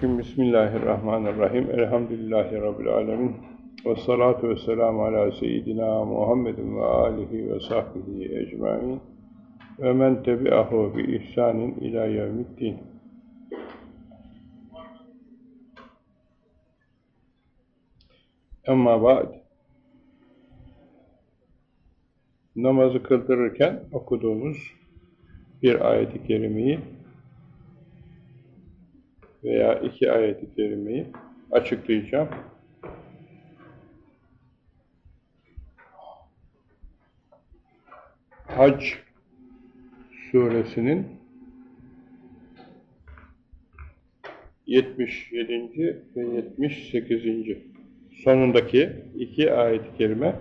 Euzubillahimineşşeytanirracim. Bismillahirrahmanirrahim. Elhamdülillahi Rabbil alemin. Ve salatu ve selamu ala seyyidina Muhammedin ve alihi ve sahbihi ecmain. Ve men tebi'ahu bi ihsanin ila yevmiddin. Amma ba'd. Namazı kıldırırken okuduğumuz bir ayet-i kerimeyi veya iki ayet-i kerimeyi açıklayacağım. Hac suresinin 77. ve 78. sonundaki iki ayet-i kerime.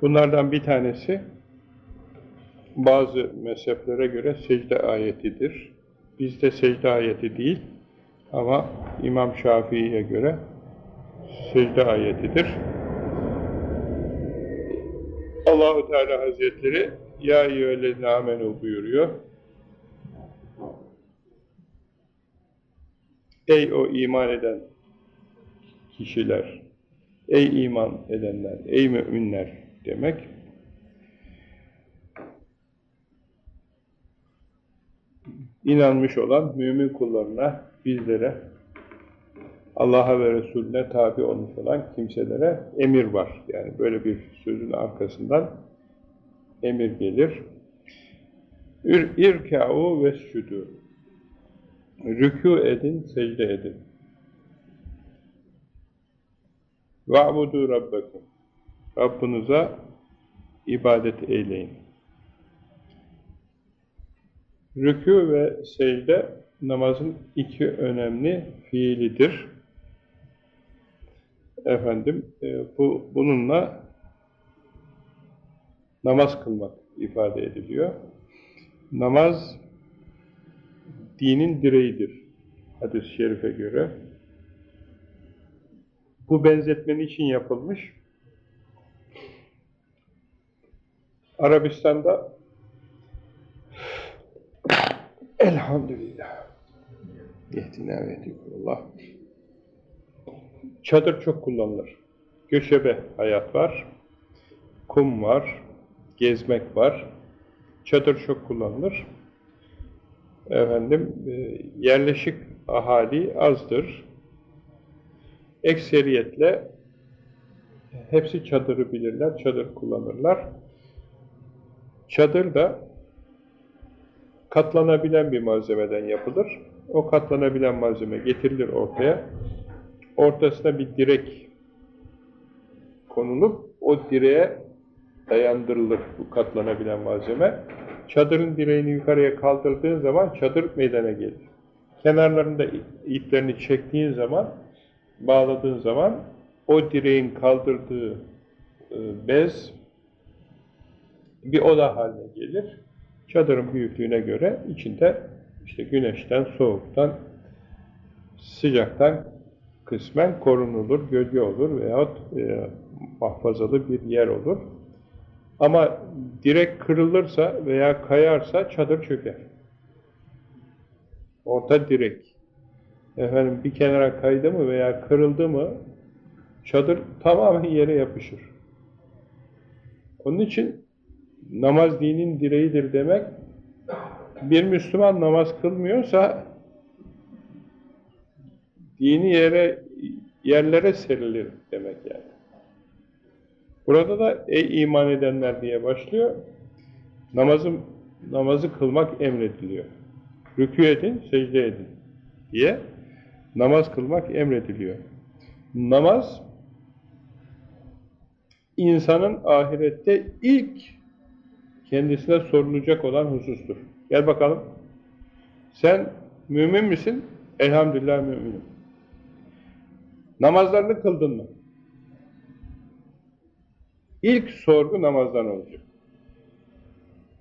Bunlardan bir tanesi bazı mezheplere göre secde ayetidir. Bizde secde ayeti değil, ama İmam Şafii'ye göre secde ayetidir. Allahu Teala Hazretleri ya eyyühellezine amenu buyuruyor. Ey o iman eden kişiler, ey iman edenler, ey müminler demek. İnanmış olan mümin kullarına bizlere, Allah'a ve Resulüne tabi olmuş olan kimselere emir var. Yani böyle bir sözün arkasından emir gelir. İrkâ'u ve südû. Rükû edin, secde edin. Va'budu rabbekum. Rabbinize ibadet eyleyin. Rükû ve secde namazın iki önemli fiilidir. Efendim, e, bu bununla namaz kılmak ifade ediliyor. Namaz dinin direğidir. Hadis-i şerife göre. Bu benzetmenin için yapılmış. Arabistan'da Elhamdülillah Yehdina ve Allah. Çadır çok kullanılır. Göçebe hayat var. Kum var. Gezmek var. Çadır çok kullanılır. Efendim, e, yerleşik ahali azdır. Ekseriyetle hepsi çadırı bilirler, çadır kullanırlar. Çadır da katlanabilen bir malzemeden yapılır. O katlanabilen malzeme getirilir ortaya. Ortasına bir direk konulup o direğe dayandırılır bu katlanabilen malzeme. Çadırın direğini yukarıya kaldırdığın zaman çadır meydana gelir. Kenarlarında iplerini çektiğin zaman, bağladığın zaman o direğin kaldırdığı e, bez bir oda haline gelir. Çadırın büyüklüğüne göre içinde işte güneşten, soğuktan, sıcaktan kısmen korunulur, gölge olur veyahut e, mahfazalı bir yer olur. Ama direk kırılırsa veya kayarsa çadır çöker. Orta direk. Efendim bir kenara kaydı mı veya kırıldı mı çadır tamamen yere yapışır. Onun için namaz dinin direğidir demek bir Müslüman namaz kılmıyorsa dini yere yerlere serilir demek yani. Burada da ey iman edenler diye başlıyor. Namazı, namazı kılmak emrediliyor. Rükû edin, secde edin diye namaz kılmak emrediliyor. Namaz insanın ahirette ilk kendisine sorulacak olan husustur. Gel bakalım. Sen mümin misin? Elhamdülillah müminim. Namazlarını kıldın mı? İlk sorgu namazdan olacak.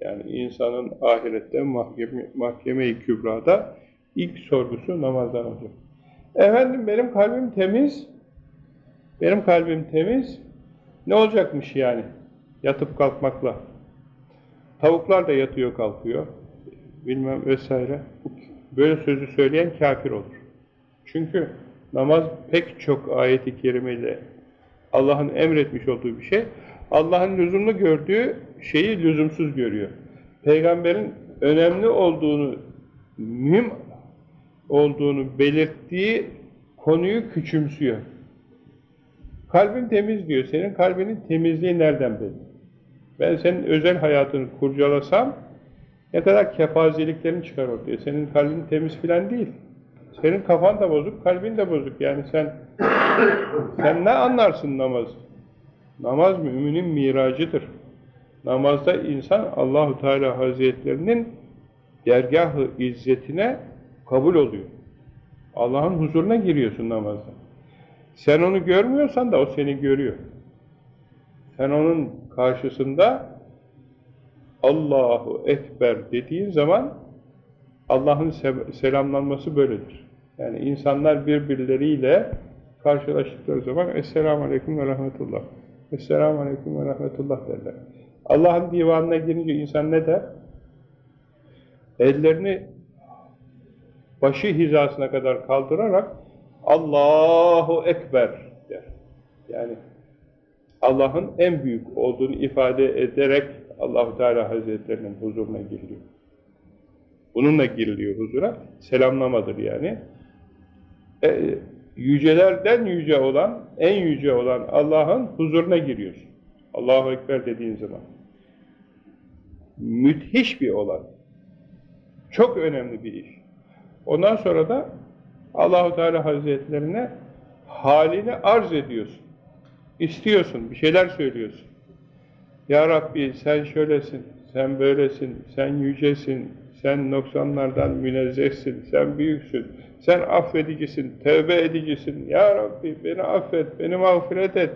Yani insanın ahirette mahkeme, mahkeme-i kübrada ilk sorgusu namazdan olacak. Efendim benim kalbim temiz, benim kalbim temiz, ne olacakmış yani yatıp kalkmakla? Tavuklar da yatıyor kalkıyor bilmem vesaire. Böyle sözü söyleyen kafir olur. Çünkü namaz pek çok ayeti kerimeyle Allah'ın emretmiş olduğu bir şey. Allah'ın lüzumlu gördüğü şeyi lüzumsuz görüyor. Peygamberin önemli olduğunu, mühim olduğunu belirttiği konuyu küçümsüyor. Kalbin temiz diyor. Senin kalbinin temizliği nereden belli? Ben senin özel hayatını kurcalasam ne kadar kepazeliklerin çıkar ortaya. Senin kalbin temiz filan değil. Senin kafan da bozuk, kalbin de bozuk. Yani sen sen ne anlarsın namaz? Namaz müminin miracıdır. Namazda insan Allahu Teala Hazretlerinin dergahı izzetine kabul oluyor. Allah'ın huzuruna giriyorsun namazda. Sen onu görmüyorsan da o seni görüyor. Sen onun karşısında Allahu Ekber dediğin zaman Allah'ın selamlanması böyledir. Yani insanlar birbirleriyle karşılaştıkları zaman Esselamu Aleyküm ve Rahmetullah. Esselamu Aleyküm ve Rahmetullah derler. Allah'ın divanına girince insan ne der? Ellerini başı hizasına kadar kaldırarak Allahu Ekber der. Yani Allah'ın en büyük olduğunu ifade ederek Allahu Teala Hazretlerinin huzuruna giriliyor. Bununla giriliyor huzura. Selamlamadır yani. E, yücelerden yüce olan, en yüce olan Allah'ın huzuruna giriyorsun. Allahu Ekber dediğin zaman. Müthiş bir olay. Çok önemli bir iş. Ondan sonra da Allahu Teala Hazretlerine halini arz ediyorsun. İstiyorsun, bir şeyler söylüyorsun. Ya Rabbi sen şöylesin, sen böylesin, sen yücesin, sen noksanlardan münezzehsin, sen büyüksün, sen affedicisin, tevbe edicisin. Ya Rabbi beni affet, beni mağfiret et.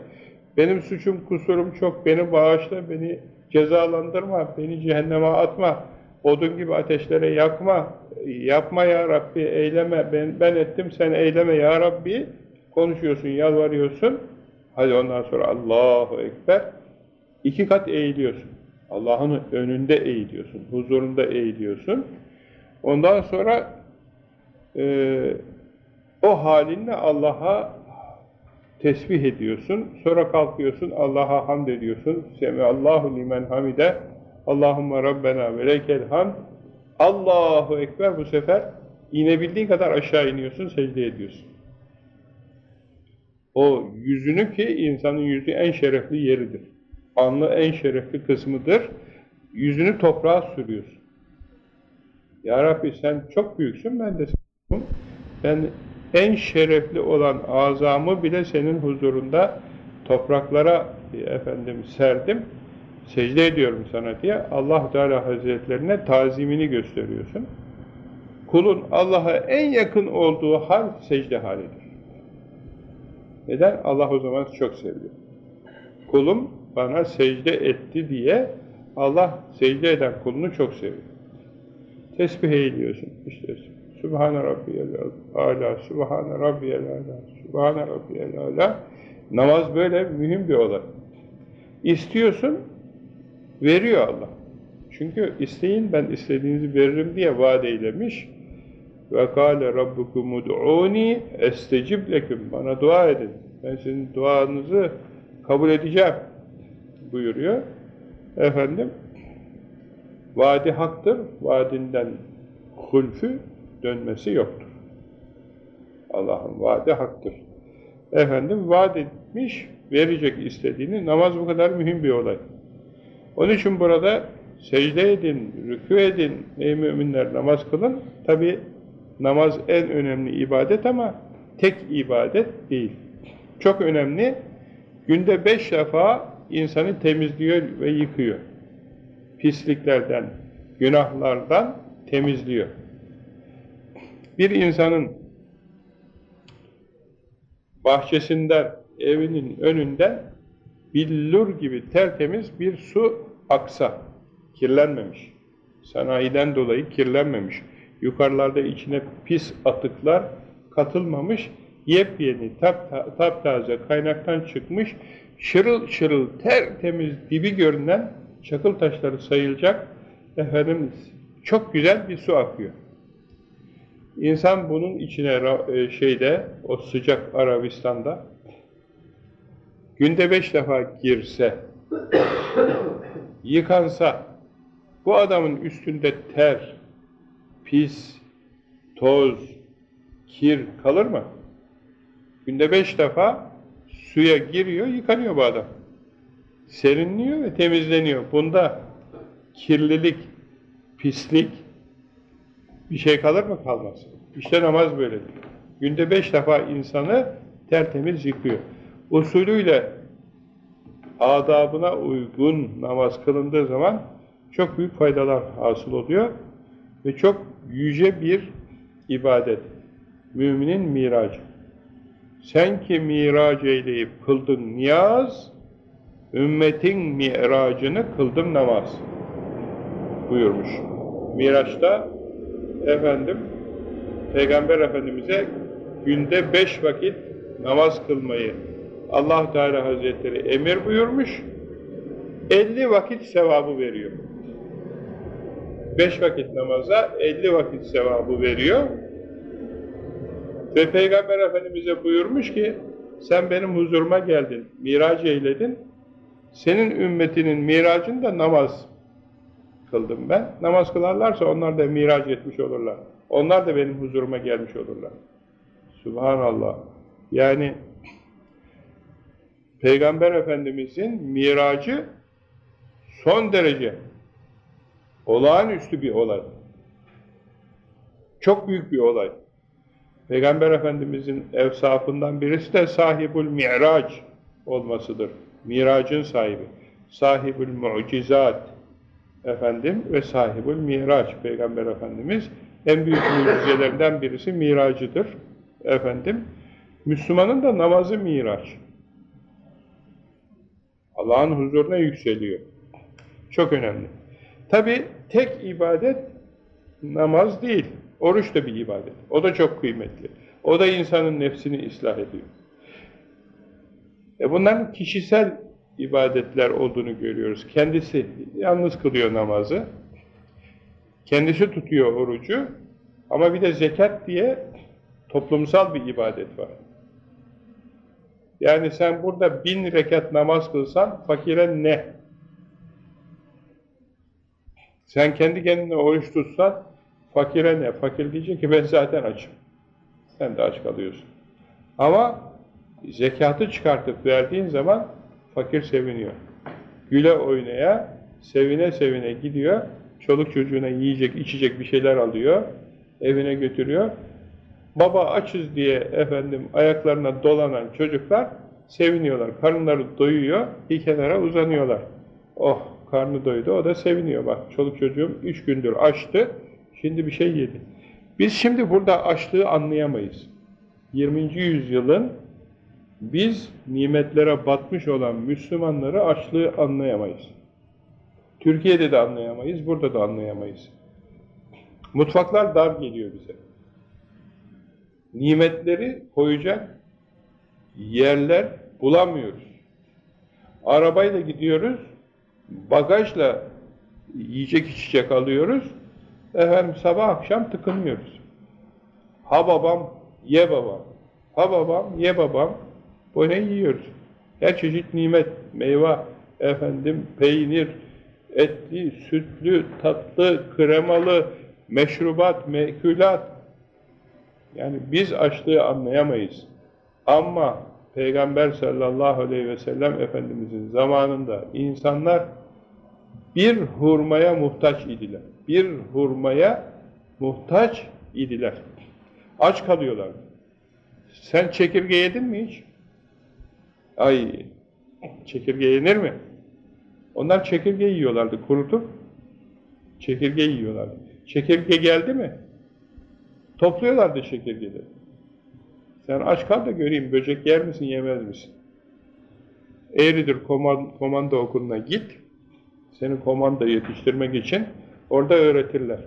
Benim suçum, kusurum çok, beni bağışla, beni cezalandırma, beni cehenneme atma, odun gibi ateşlere yakma, yapma ya Rabbi, eyleme, ben, ben ettim sen eyleme. Ya Rabbi, konuşuyorsun, yalvarıyorsun, hadi ondan sonra Allahu Ekber, iki kat eğiliyorsun. Allah'ın önünde eğiliyorsun, huzurunda eğiliyorsun. Ondan sonra e, o halinle Allah'a tesbih ediyorsun. Sonra kalkıyorsun, Allah'a hamd ediyorsun. Allahu limen hamide. Allahümme Rabbena ve hamd. Allahu Ekber bu sefer inebildiğin kadar aşağı iniyorsun, secde ediyorsun. O yüzünü ki insanın yüzü en şerefli yeridir anlı en şerefli kısmıdır. Yüzünü toprağa sürüyorsun. Ya Rabbi sen çok büyüksün, ben de senin. Ben en şerefli olan azamı bile senin huzurunda topraklara efendim serdim. Secde ediyorum sana diye allah Teala Hazretlerine tazimini gösteriyorsun. Kulun Allah'a en yakın olduğu hal secde halidir. Neden? Allah o zaman çok seviyor. Kulum bana secde etti diye Allah secde eden kulunu çok seviyor. Tesbih eğiliyorsun. İşte Sübhane Rabbiyel Ala, Sübhane Rabbiyel Ala, Sübhane Rabbiyel Ala. Namaz böyle mühim bir olay. İstiyorsun, veriyor Allah. Çünkü isteyin ben istediğinizi veririm diye vaat eylemiş. Ve kâle rabbukum ud'ûni estecib leküm. Bana dua edin. Ben sizin duanızı kabul edeceğim buyuruyor. Efendim, vaadi haktır, vaadinden hulfü dönmesi yoktur. Allah'ın vaadi haktır. Efendim, vaat etmiş, verecek istediğini, namaz bu kadar mühim bir olay. Onun için burada secde edin, rükû edin, ey müminler namaz kılın. Tabi namaz en önemli ibadet ama tek ibadet değil. Çok önemli. Günde beş defa insanı temizliyor ve yıkıyor. Pisliklerden, günahlardan temizliyor. Bir insanın bahçesinden, evinin önünden billur gibi tertemiz bir su aksa, kirlenmemiş. Sanayiden dolayı kirlenmemiş. Yukarılarda içine pis atıklar katılmamış, yepyeni, taptaze kaynaktan çıkmış, şırıl şırıl tertemiz dibi görünen çakıl taşları sayılacak efendim çok güzel bir su akıyor. İnsan bunun içine e, şeyde, o sıcak Arabistan'da günde beş defa girse, yıkansa, bu adamın üstünde ter, pis, toz, kir kalır mı? Günde beş defa suya giriyor, yıkanıyor bu adam. Serinliyor ve temizleniyor. Bunda kirlilik, pislik bir şey kalır mı? Kalmaz. İşte namaz böyledir. Günde beş defa insanı tertemiz yıkıyor. Usulüyle adabına uygun namaz kılındığı zaman çok büyük faydalar hasıl oluyor ve çok yüce bir ibadet. Müminin miracı. Sen ki mirac eyleyip kıldın niyaz, ümmetin miracını kıldım namaz buyurmuş. Miraç'ta efendim Peygamber Efendimiz'e günde beş vakit namaz kılmayı allah Teala Hazretleri emir buyurmuş. 50 vakit sevabı veriyor. Beş vakit namaza 50 vakit sevabı veriyor. Ve Peygamber Efendimiz'e buyurmuş ki sen benim huzuruma geldin, miraç eyledin. Senin ümmetinin miracında namaz kıldım ben. Namaz kılarlarsa onlar da miraç etmiş olurlar. Onlar da benim huzuruma gelmiş olurlar. Subhanallah. Yani Peygamber Efendimizin miracı son derece olağanüstü bir olay. Çok büyük bir olay. Peygamber Efendimizin evsafından birisi de sahibul mi'rac olmasıdır. Miracın sahibi. Sahibul mucizat efendim ve sahibul miraç Peygamber Efendimiz en büyük mucizelerinden birisi miracıdır efendim. Müslümanın da namazı miraç. Allah'ın huzuruna yükseliyor. Çok önemli. Tabi tek ibadet namaz değil. Oruç da bir ibadet. O da çok kıymetli. O da insanın nefsini ıslah ediyor. E bunların kişisel ibadetler olduğunu görüyoruz. Kendisi yalnız kılıyor namazı. Kendisi tutuyor orucu. Ama bir de zekat diye toplumsal bir ibadet var. Yani sen burada bin rekat namaz kılsan fakire ne? Sen kendi kendine oruç tutsan fakire ne? Fakir diyecek ki ben zaten açım. Sen de aç kalıyorsun. Ama zekatı çıkartıp verdiğin zaman fakir seviniyor. Güle oynaya, sevine sevine gidiyor. Çoluk çocuğuna yiyecek, içecek bir şeyler alıyor. Evine götürüyor. Baba açız diye efendim ayaklarına dolanan çocuklar seviniyorlar. Karınları doyuyor, bir kenara uzanıyorlar. Oh karnı doydu, o da seviniyor. Bak çoluk çocuğum üç gündür açtı, şimdi bir şey yedi. Biz şimdi burada açlığı anlayamayız. 20. yüzyılın biz nimetlere batmış olan Müslümanları açlığı anlayamayız. Türkiye'de de anlayamayız, burada da anlayamayız. Mutfaklar dar geliyor bize. Nimetleri koyacak yerler bulamıyoruz. Arabayla gidiyoruz, bagajla yiyecek içecek alıyoruz, efendim sabah akşam tıkınıyoruz. Ha babam, ye babam, ha babam, ye babam, bu ne yiyoruz? Her çeşit nimet, meyve, efendim, peynir, etli, sütlü, tatlı, kremalı, meşrubat, mekülat. Yani biz açlığı anlayamayız. Ama Peygamber sallallahu aleyhi ve sellem Efendimizin zamanında insanlar bir hurmaya muhtaç idiler. Bir hurmaya muhtaç idiler. Aç kalıyorlar. Sen çekirge yedin mi hiç? Ay, çekirge yenir mi? Onlar çekirge yiyorlardı, kurutup çekirge yiyorlardı. Çekirge geldi mi? Topluyorlardı çekirgeleri. Sen aç kal da göreyim, böcek yer misin, yemez misin? Eğridir komando, okuluna git, seni komando yetiştirmek için orada öğretirler.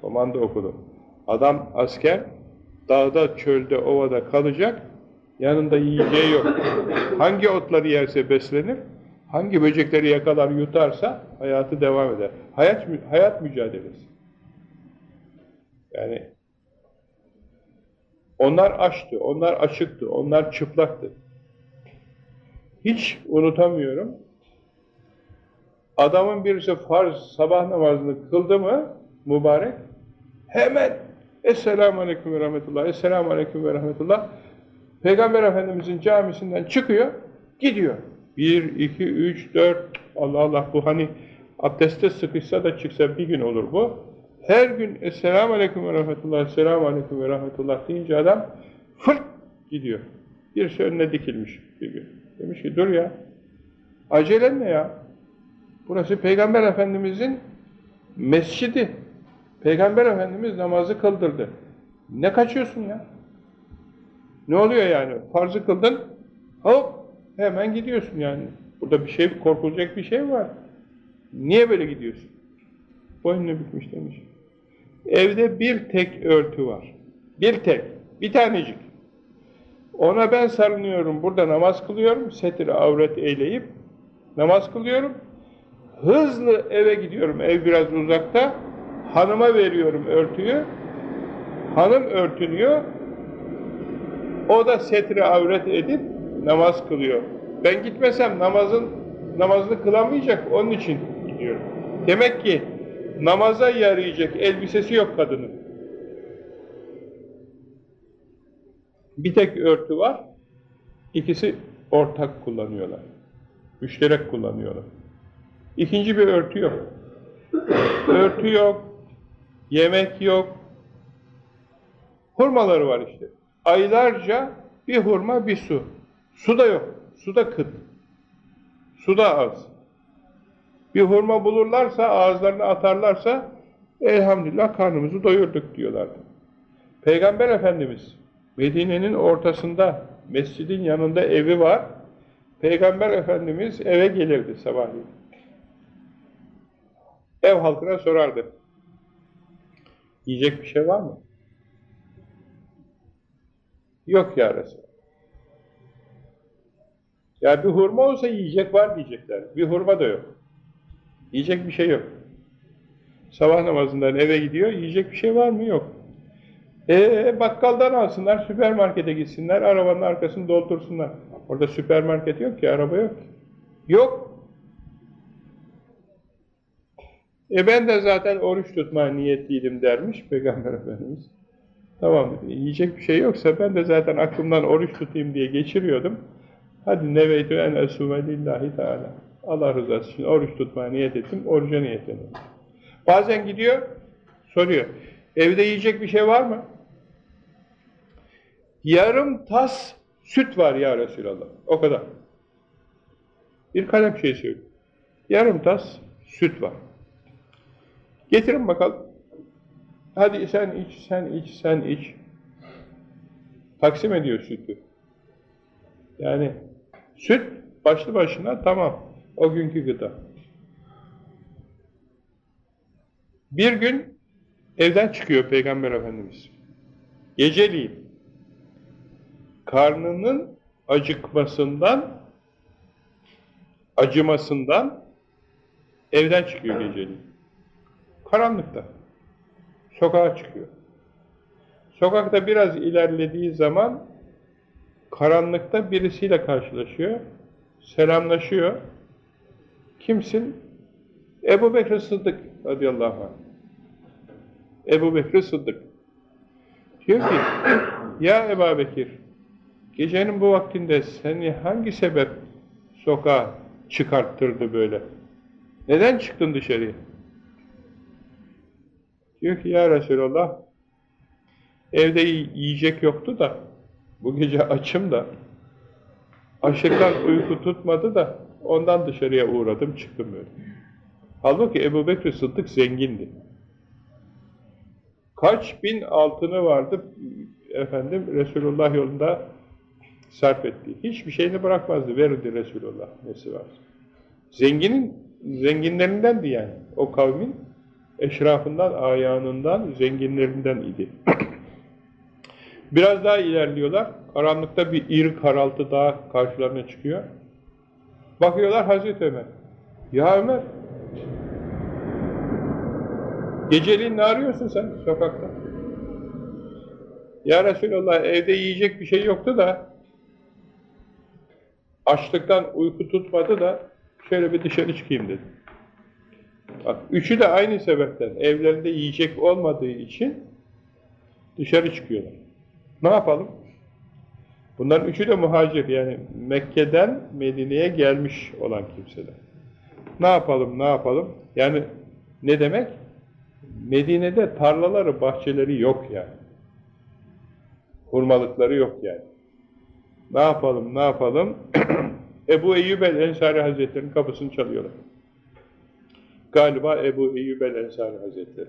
Komando okulu. Adam asker, dağda, çölde, ovada kalacak, Yanında yiyeceği yok. Hangi otları yerse beslenir, hangi böcekleri yakalar yutarsa hayatı devam eder. Hayat, hayat mücadelesi. Yani Onlar açtı, onlar açıktı, onlar çıplaktı. Hiç unutamıyorum. Adamın birisi farz sabah namazını kıldı mı mübarek hemen Esselamu Aleyküm ve Rahmetullah, Esselamu Aleyküm ve Rahmetullah Peygamber Efendimizin camisinden çıkıyor, gidiyor. Bir, iki, üç, dört, Allah Allah bu hani abdeste sıkışsa da çıksa bir gün olur bu. Her gün Esselamu Aleyküm ve Rahmetullah, Esselamu Aleyküm ve Rahmetullah deyince adam fırt gidiyor. Birisi önüne dikilmiş bir gün. Demiş ki dur ya, acelen ne ya? Burası Peygamber Efendimizin mescidi. Peygamber Efendimiz namazı kıldırdı. Ne kaçıyorsun ya? Ne oluyor yani? Farzı kıldın, hop hemen gidiyorsun yani. Burada bir şey, korkulacak bir şey var. Niye böyle gidiyorsun? Boynunu bükmüş demiş. Evde bir tek örtü var. Bir tek, bir tanecik. Ona ben sarınıyorum, burada namaz kılıyorum, setir avret eyleyip namaz kılıyorum. Hızlı eve gidiyorum, ev biraz uzakta. Hanıma veriyorum örtüyü. Hanım örtünüyor. O da setri avret edip namaz kılıyor. Ben gitmesem namazın namazını kılamayacak, onun için gidiyorum. Demek ki namaza yarayacak elbisesi yok kadının. Bir tek örtü var, ikisi ortak kullanıyorlar. Müşterek kullanıyorlar. İkinci bir örtü yok. Örtü yok, yemek yok. Hurmaları var işte. Aylarca bir hurma, bir su. Su da yok. Su da kıt. Su da az. Bir hurma bulurlarsa, ağızlarına atarlarsa elhamdülillah karnımızı doyurduk diyorlardı. Peygamber Efendimiz Medine'nin ortasında, mescidin yanında evi var. Peygamber Efendimiz eve gelirdi sabahleyin. Ev halkına sorardı. Yiyecek bir şey var mı? Yok ya Resulallah. Ya bir hurma olsa yiyecek var diyecekler. Bir hurma da yok. Yiyecek bir şey yok. Sabah namazından eve gidiyor, yiyecek bir şey var mı? Yok. E bakkaldan alsınlar, süpermarkete gitsinler, arabanın arkasını doldursunlar. Orada süpermarket yok ki, araba yok. Yok. E ben de zaten oruç tutmaya niyetliydim dermiş Peygamber Efendimiz. Tamam dedi, yiyecek bir şey yoksa ben de zaten aklımdan oruç tutayım diye geçiriyordum. Hadi neveytü en esume lillahi teala. Allah rızası için oruç tutmaya niyet ettim, oruca niyetledim. Bazen gidiyor, soruyor. Evde yiyecek bir şey var mı? Yarım tas süt var ya Resulallah. O kadar. Bir kalem şey söylüyor. Yarım tas süt var. Getirin bakalım. Hadi sen iç, sen iç, sen iç. Taksim ediyor sütü. Yani süt başlı başına tamam. O günkü gıda. Bir gün evden çıkıyor Peygamber Efendimiz. Geceliğin karnının acıkmasından acımasından evden çıkıyor geceliğin. Karanlıkta. Sokağa çıkıyor. Sokakta biraz ilerlediği zaman karanlıkta birisiyle karşılaşıyor. Selamlaşıyor. Kimsin? Ebu Bekir Sıddık radıyallahu anh. Ebu Bekir Sıddık. Diyor ki, ya Ebu Bekir, gecenin bu vaktinde seni hangi sebep sokağa çıkarttırdı böyle? Neden çıktın dışarıya? Diyor ki, ya Resulallah, evde yiyecek yoktu da, bu gece açım da, açlıktan uyku tutmadı da, ondan dışarıya uğradım, çıktım böyle. Halbuki Ebu Bekir Sıddık zengindi. Kaç bin altını vardı efendim Resulullah yolunda sarf etti. Hiçbir şeyini bırakmazdı. Verirdi Resulullah nesi var. Zenginin, zenginlerindendi yani. O kavmin eşrafından, ayağından, zenginlerinden idi. Biraz daha ilerliyorlar. Karanlıkta bir iri karaltı daha karşılarına çıkıyor. Bakıyorlar Hazreti Ömer. Ya Ömer, Geceliğin ne arıyorsun sen sokakta? Ya Resulallah evde yiyecek bir şey yoktu da açlıktan uyku tutmadı da şöyle bir dışarı çıkayım dedi. Bak, üçü de aynı sebepten. Evlerinde yiyecek olmadığı için dışarı çıkıyorlar. Ne yapalım? Bunların üçü de muhacir yani Mekke'den Medine'ye gelmiş olan kimseler. Ne yapalım, ne yapalım? Yani ne demek? Medine'de tarlaları, bahçeleri yok yani. Hurmalıkları yok yani. Ne yapalım, ne yapalım? Ebu Eyyub el-Ensari Hazretleri'nin kapısını çalıyorlar. Galiba Ebu Eyyub el-Ensari Hazretleri.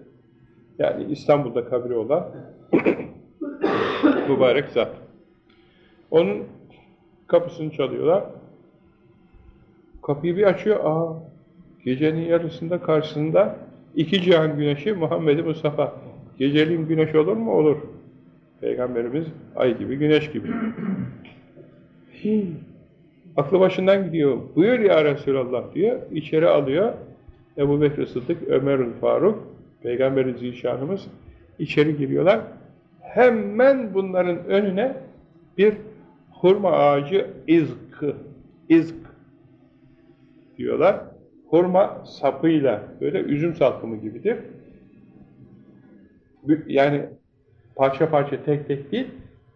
Yani İstanbul'da kabri olan mübarek zat. Onun kapısını çalıyorlar. Kapıyı bir açıyor. Aa, gecenin yarısında karşısında iki cihan güneşi Muhammed-i Mustafa. Geceliğin güneş olur mu? Olur. Peygamberimiz ay gibi, güneş gibi. Aklı başından gidiyor. Buyur ya Resulallah diyor. İçeri alıyor. Ebu Bekir Sıddık, Ömer'ül Faruk, Peygamberi Zişanımız içeri giriyorlar. Hemen bunların önüne bir hurma ağacı izkı, izk diyorlar. Hurma sapıyla, böyle üzüm salkımı gibidir. Yani parça parça tek tek değil,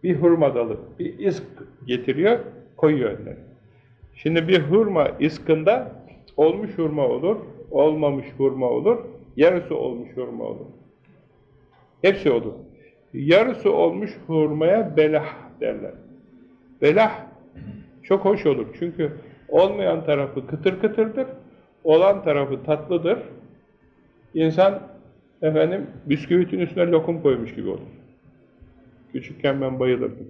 bir hurma dalı, bir izk getiriyor, koyuyor önüne. Şimdi bir hurma iskında olmuş hurma olur, olmamış hurma olur, yarısı olmuş hurma olur. Hepsi olur. Yarısı olmuş hurmaya belah derler. Belah çok hoş olur. Çünkü olmayan tarafı kıtır kıtırdır, olan tarafı tatlıdır. İnsan efendim bisküvitin üstüne lokum koymuş gibi olur. Küçükken ben bayılırdım.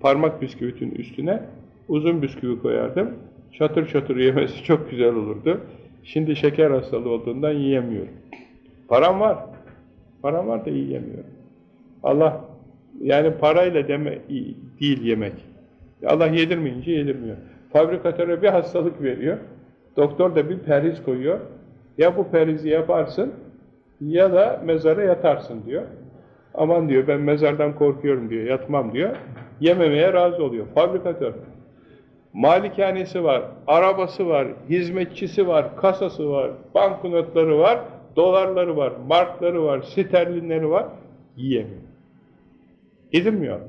Parmak bisküvitin üstüne uzun bisküvi koyardım. Çatır çatır yemesi çok güzel olurdu. Şimdi şeker hastalığı olduğundan yiyemiyorum. Param var. Param var da yiyemiyorum. Allah yani parayla deme değil yemek. Allah yedirmeyince yedirmiyor. Fabrikatöre bir hastalık veriyor. Doktor da bir periz koyuyor. Ya bu perizi yaparsın ya da mezara yatarsın diyor. Aman diyor ben mezardan korkuyorum diyor. Yatmam diyor. Yememeye razı oluyor. Fabrikatör. Malikanesi var, arabası var, hizmetçisi var, kasası var, banknotları var, dolarları var, markları var, sterlinleri var. Yiyemiyor. Yedirmiyor.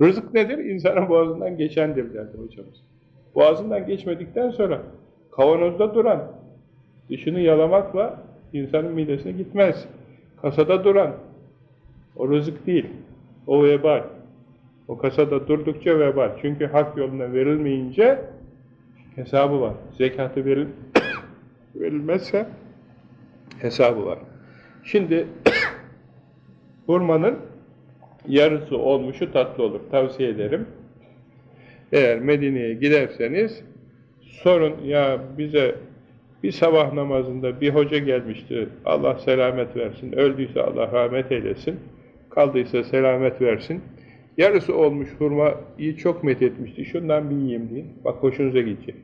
Rızık nedir? İnsanın boğazından geçendir derdi hocamız. Boğazından geçmedikten sonra kavanozda duran, dışını yalamakla insanın midesine gitmez. Kasada duran, o rızık değil, o vebal. O kasada durdukça vebal. Çünkü hak yoluna verilmeyince hesabı var. Zekatı veril verilmezse hesabı var. Şimdi hurmanın yarısı olmuşu tatlı olur. Tavsiye ederim. Eğer Medine'ye giderseniz sorun ya bize bir sabah namazında bir hoca gelmişti. Allah selamet versin. Öldüyse Allah rahmet eylesin. Kaldıysa selamet versin. Yarısı olmuş hurmayı çok methetmişti. Şundan bir yiyeyim diye. Bak hoşunuza gidecek.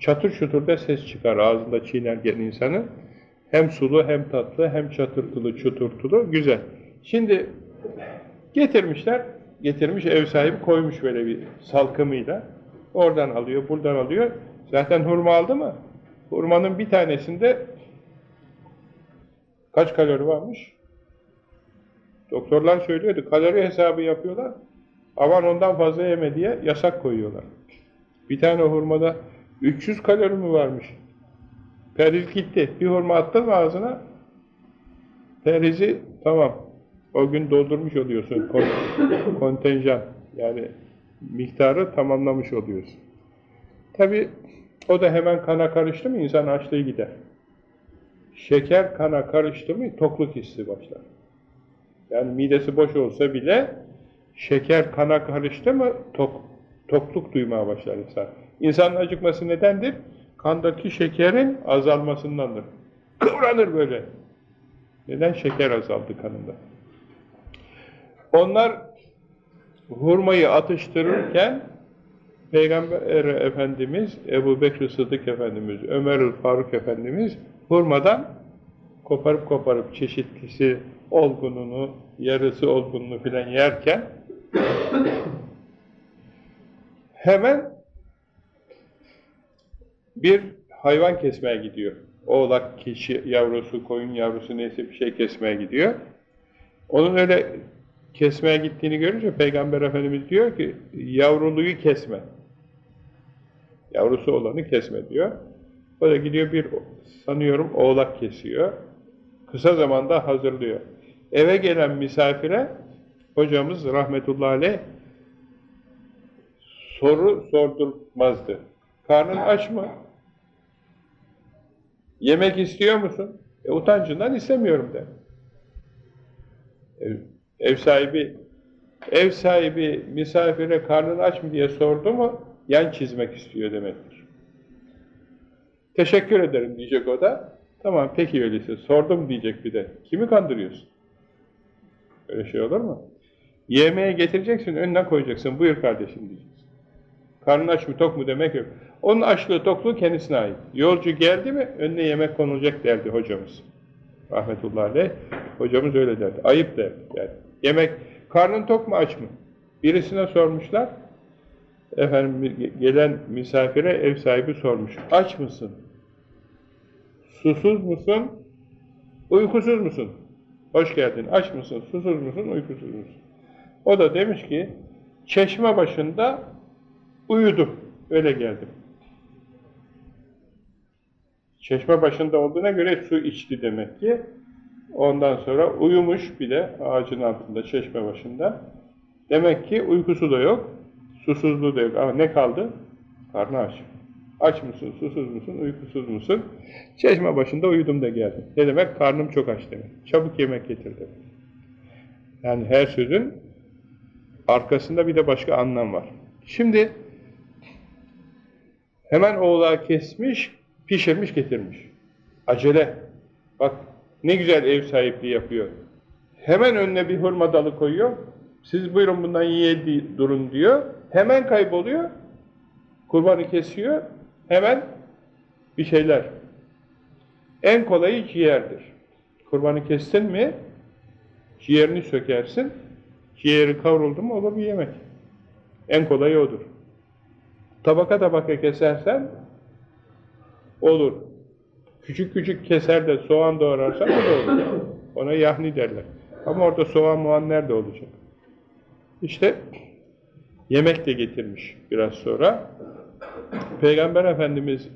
Çatır çutur da ses çıkar ağzında çiğnerken insanı. Hem sulu hem tatlı hem çatırtılı çuturtulu güzel. Şimdi getirmişler. Getirmiş ev sahibi koymuş böyle bir salkımıyla. Oradan alıyor, buradan alıyor. Zaten hurma aldı mı? Hurmanın bir tanesinde kaç kalori varmış? Doktorlar söylüyordu. Kalori hesabı yapıyorlar. Aman ondan fazla yeme diye yasak koyuyorlar. Bir tane hurmada 300 kalori mi varmış? Periz gitti. Bir hurma attın mı ağzına? Perizi tamam. O gün doldurmuş oluyorsun. Kontenjan. Yani miktarı tamamlamış oluyorsun. Tabi o da hemen kana karıştı mı insan açlığı gider. Şeker kana karıştı mı tokluk hissi başlar. Yani midesi boş olsa bile şeker kana karıştı mı tok, tokluk duymaya başlar insan. İnsanın acıkması nedendir? Kandaki şekerin azalmasındandır. Kıvranır böyle. Neden? Şeker azaldı kanında. Onlar hurmayı atıştırırken Peygamber Efendimiz, Ebu Bekir Sıddık Efendimiz, Ömer Faruk Efendimiz hurmadan koparıp koparıp çeşitlisi olgununu, yarısı olgununu filan yerken hemen bir hayvan kesmeye gidiyor. Oğlak, keçi yavrusu, koyun yavrusu neyse bir şey kesmeye gidiyor. Onun öyle kesmeye gittiğini görünce Peygamber Efendimiz diyor ki yavruluyu kesme. Yavrusu olanı kesme diyor. O da gidiyor bir sanıyorum oğlak kesiyor. Kısa zamanda hazırlıyor. Eve gelen misafire hocamız rahmetullahi aleyh soru sordurmazdı. Karnın aç mı? Yemek istiyor musun? E, utancından istemiyorum de. Ev, ev sahibi ev sahibi misafire karnın aç mı diye sordu mu yan çizmek istiyor demektir. Teşekkür ederim diyecek o da. Tamam peki öyleyse sordum diyecek bir de. Kimi kandırıyorsun? Öyle şey olur mu? Yemeğe getireceksin önüne koyacaksın. Buyur kardeşim diyeceksin. Karnın aç mı tok mu demek yok. Onun açlığı tokluğu kendisine ait. Yolcu geldi mi önüne yemek konulacak derdi hocamız. Rahmetullahi aleyh. Hocamız öyle derdi. Ayıp derdi. Yani yemek, karnın tok mu aç mı? Birisine sormuşlar. Efendim gelen misafire ev sahibi sormuş. Aç mısın? Susuz musun? Uykusuz musun? Hoş geldin. Aç mısın? Susuz musun? Uykusuz musun? O da demiş ki çeşme başında uyudum. Öyle geldim. Çeşme başında olduğuna göre su içti demek ki. Ondan sonra uyumuş bir de ağacın altında, çeşme başında. Demek ki uykusu da yok, susuzluğu da yok. Ama ne kaldı? Karnı aç. Aç mısın, susuz musun, uykusuz musun? Çeşme başında uyudum da geldim. Ne demek? Karnım çok aç demek. Çabuk yemek getir demek. Yani her sözün arkasında bir de başka anlam var. Şimdi hemen oğlağı kesmiş, pişirmiş getirmiş. Acele. Bak ne güzel ev sahipliği yapıyor. Hemen önüne bir hurma dalı koyuyor. Siz buyurun bundan yiye durun diyor. Hemen kayboluyor. Kurbanı kesiyor. Hemen bir şeyler. En kolayı ciğerdir. Kurbanı kestin mi ciğerini sökersin. Ciğeri kavruldu mu olur bir yemek. En kolayı odur. Tabaka tabaka kesersen olur. Küçük küçük keser de soğan doğrarsan o da olur. Ona yahni derler. Ama orada soğan muan nerede olacak? İşte yemek de getirmiş biraz sonra. Peygamber Efendimiz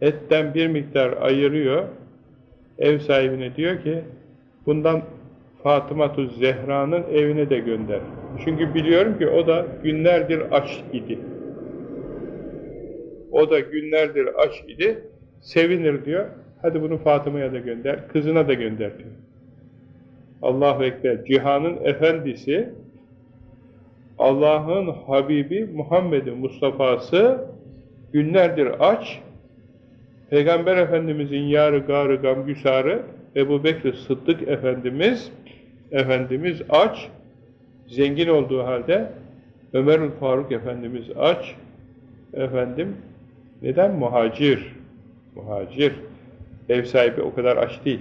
etten bir miktar ayırıyor. Ev sahibine diyor ki bundan Fatıma Zehra'nın evine de gönder. Çünkü biliyorum ki o da günlerdir aç idi. O da günlerdir aç idi. Sevinir diyor. Hadi bunu Fatıma'ya da gönder. Kızına da gönder diyor. Allahu Ekber. Cihanın efendisi Allah'ın Habibi Muhammed'in Mustafa'sı günlerdir aç Peygamber Efendimizin yarı garı gamgüsarı Ebu Bekir Sıddık Efendimiz Efendimiz aç zengin olduğu halde Ömer Faruk Efendimiz aç efendim neden? Muhacir muhacir. Ev sahibi o kadar aç değil.